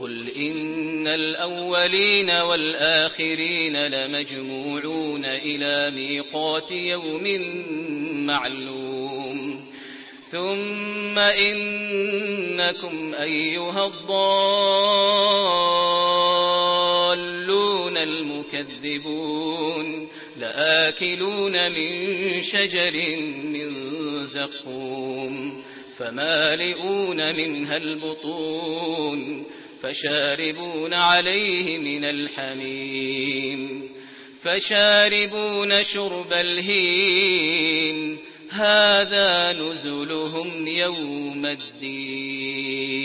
قل إن الأولين والآخرين لمجموعون إلى ميقات يوم معلوم. ثم إنكم أيها الضالون المكذبون. لآكلون من شجر من زقوم. فمالئون منها البطون. فشاربون عليه من الحميم فشاربون شرب الهين هذا نزلهم يوم الدين